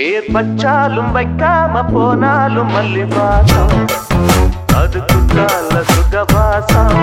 பேர்பச்சாலும் வைக்காம போனாலும் மல்லிவாசம் அது குற்றால சுகவாசம்